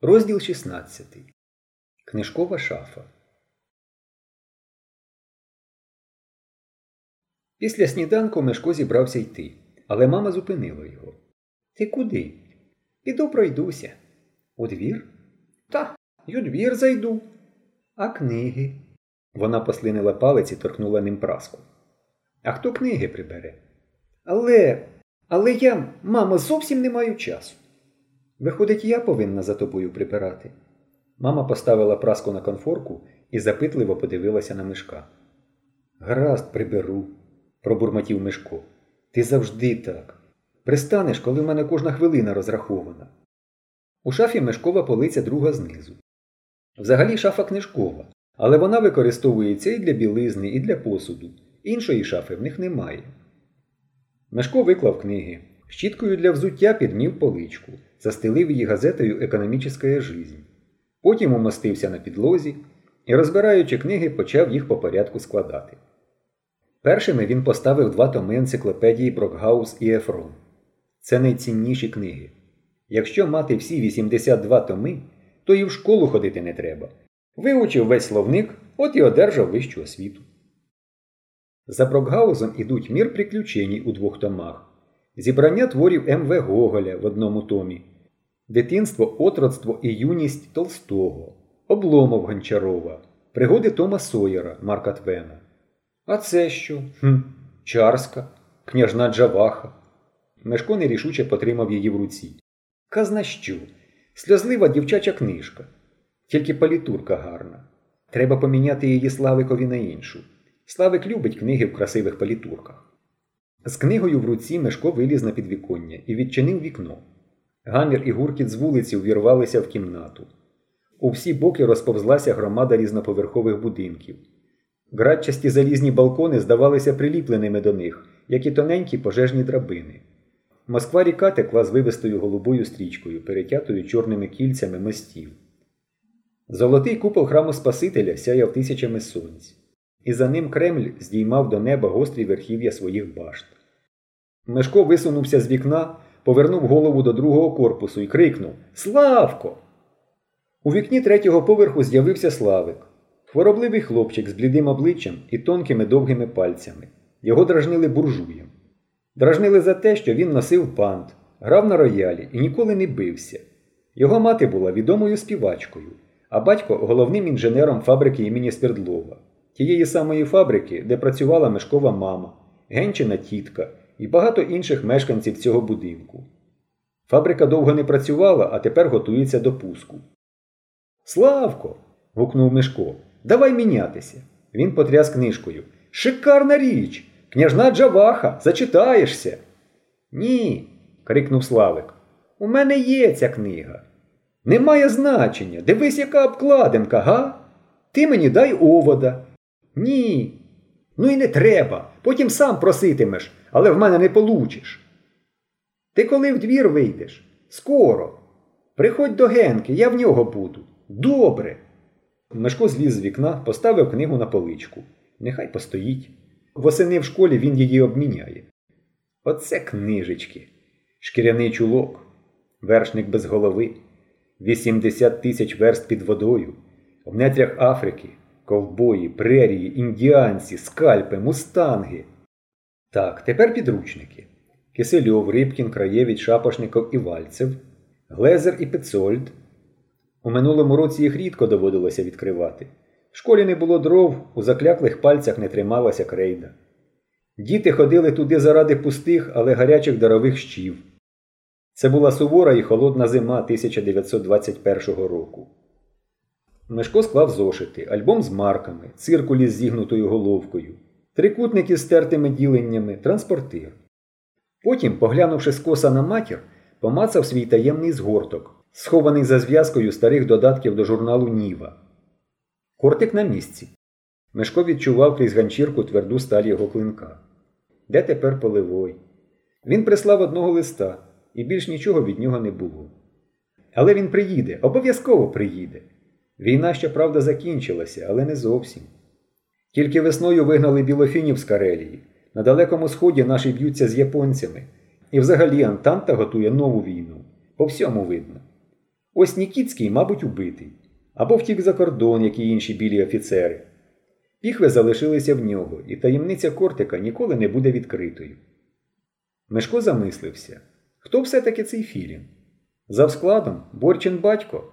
Розділ 16. Книжкова шафа. Після сніданку Мешко зібрався йти, але мама зупинила його. Ти куди? Піду пройдуся. У двір? Та, й у двір зайду. А книги? Вона послинила палець і торкнула ним праску. А хто книги прибере? Але, але я, мама, зовсім не маю часу. Виходить, я повинна за тобою припирати. Мама поставила праску на конфорку і запитливо подивилася на мишка. Гаразд, приберу, пробурмотів Мишко. Ти завжди так. Пристанеш, коли в мене кожна хвилина розрахована. У шафі мешкова полиця друга знизу. Взагалі шафа книжкова, але вона використовується і для білизни, і для посуду. Іншої шафи в них немає. Мешко виклав книги. Щіткою для взуття підмів поличку, застелив її газетою Економічна жизнь. Потім умостився на підлозі і, розбираючи книги, почав їх по порядку складати. Першими він поставив два томи енциклопедії Брокгаус і Ефрон. Це найцінніші книги. Якщо мати всі 82 томи, то і в школу ходити не треба. Вивчив весь словник, от і одержав вищу освіту. За Брокгаузом ідуть мір приключень у двох томах, зібрання творів М.В. Гоголя в одному томі, дитинство, отроцтво і юність Толстого, обломов Гончарова, пригоди Тома Сойера Марка Твена. А це що? Хм, Чарська, княжна Джаваха. Мешко нерішуче потримав її в руці. Казна що? Сльозлива дівчача книжка. Тільки палітурка гарна. Треба поміняти її Славикові на іншу. Славик любить книги в красивих палітурках. З книгою в руці Мешко виліз на підвіконня і відчинив вікно. Гамір і гуркіт з вулиці увірвалися в кімнату. У всі боки розповзлася громада різноповерхових будинків. Градчасті залізні балкони здавалися приліпленими до них, як і тоненькі пожежні драбини. Москва ріка текла з вивистою голубою стрічкою, перетятою чорними кільцями мостів. Золотий купол храму Спасителя сяяв тисячами сонць, і за ним Кремль здіймав до неба гострі верхів'я своїх башт. Мешко висунувся з вікна, повернув голову до другого корпусу і крикнув Славко! У вікні третього поверху з'явився Славик. Хворобливий хлопчик з блідим обличчям і тонкими довгими пальцями. Його дражнили буржуєм. Дражнили за те, що він носив пант, грав на роялі і ніколи не бився. Його мати була відомою співачкою, а батько головним інженером фабрики імені Свердлова, тієї самої фабрики, де працювала мешкова мама, генчина тітка і багато інших мешканців цього будинку. Фабрика довго не працювала, а тепер готується до пуску. Славко! гукнув Мишко. Давай мінятися. Він потряс книжкою. Шикарна річ! Княжна Джаваха, зачитаєшся. Ні, крикнув Славик. У мене є ця книга. Немає значення. Дивись, яка обкладинка, га? Ти мені дай овода. Ні. Ну і не треба. Потім сам проситимеш, але в мене не получиш. Ти коли в двір вийдеш? Скоро. Приходь до Генки, я в нього буду. Добре. Мешко зліз з вікна, поставив книгу на поличку. Нехай постоїть. Восени в школі він її обміняє. Оце книжечки. Шкіряний чулок, вершник без голови, 80 тисяч верст під водою, в нетрях Африки, ковбої, прерії, індіанці, скальпи, мустанги. Так, тепер підручники. Кисельов, Рибкін, Краєвич, Шапошников і Вальцев, Глезер і Пецольд. У минулому році їх рідко доводилося відкривати. В школі не було дров, у закляклих пальцях не трималася крейда. Діти ходили туди заради пустих, але гарячих дарових щів. Це була сувора і холодна зима 1921 року. Мешко склав зошити, альбом з марками, циркулі з зігнутою головкою, трикутники з стертими діленнями, транспортир. Потім, поглянувши скоса на матір, помацав свій таємний згорток, схований за зв'язкою старих додатків до журналу Ніва. Кортик на місці. Мешко відчував крізь ганчірку тверду сталь його клинка. Де тепер поливой? Він прислав одного листа, і більш нічого від нього не було. Але він приїде, обов'язково приїде. Війна, щоправда, закінчилася, але не зовсім. Тільки весною вигнали білофінів з Карелії. На Далекому Сході наші б'ються з японцями. І взагалі Антанта готує нову війну. По всьому видно. Ось Нікіцький, мабуть, убитий. Або втік за кордон, як і інші білі офіцери. Піхви залишилися в нього, і таємниця кортика ніколи не буде відкритою. Мешко замислився, хто все-таки цей Філін? За складом Борчин батько?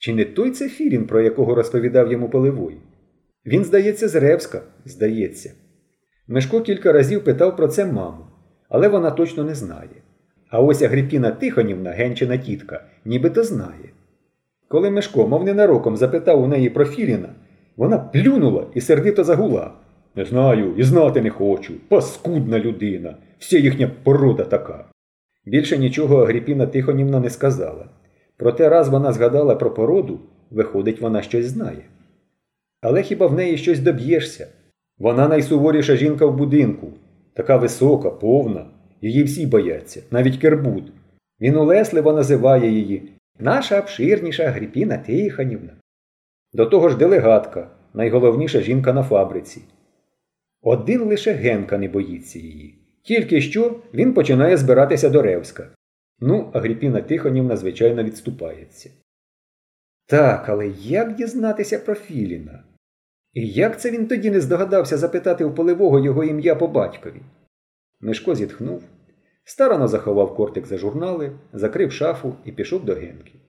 Чи не той це Філін, про якого розповідав йому Поливой? Він, здається, з Ревська, здається. Мешко кілька разів питав про це маму, але вона точно не знає. А ось Агріпіна Тихонівна, генчина тітка, нібито знає. Коли Мешко, мов ненароком, запитав у неї про Філіна, вона плюнула і сердито загула. Не знаю і знати не хочу. Паскудна людина. Вся їхня порода така. Більше нічого Агріпіна Тихонівна не сказала. Проте раз вона згадала про породу, виходить, вона щось знає. Але хіба в неї щось доб'єшся? Вона найсуворіша жінка в будинку, така висока, повна, її всі бояться, навіть Кербуд. Він улесливо називає її наша обширніша Агріпіна Тихонівна. До того ж делегатка, найголовніша жінка на фабриці. Один лише Генка не боїться її. Тільки що він починає збиратися до Ревська. Ну, Агріпіна Тихонівна, звичайно, відступається. Так, але як дізнатися про Філіна? І як це він тоді не здогадався запитати у поливого його ім'я по батькові? Мишко зітхнув, старано заховав кортик за журнали, закрив шафу і пішов до Генки.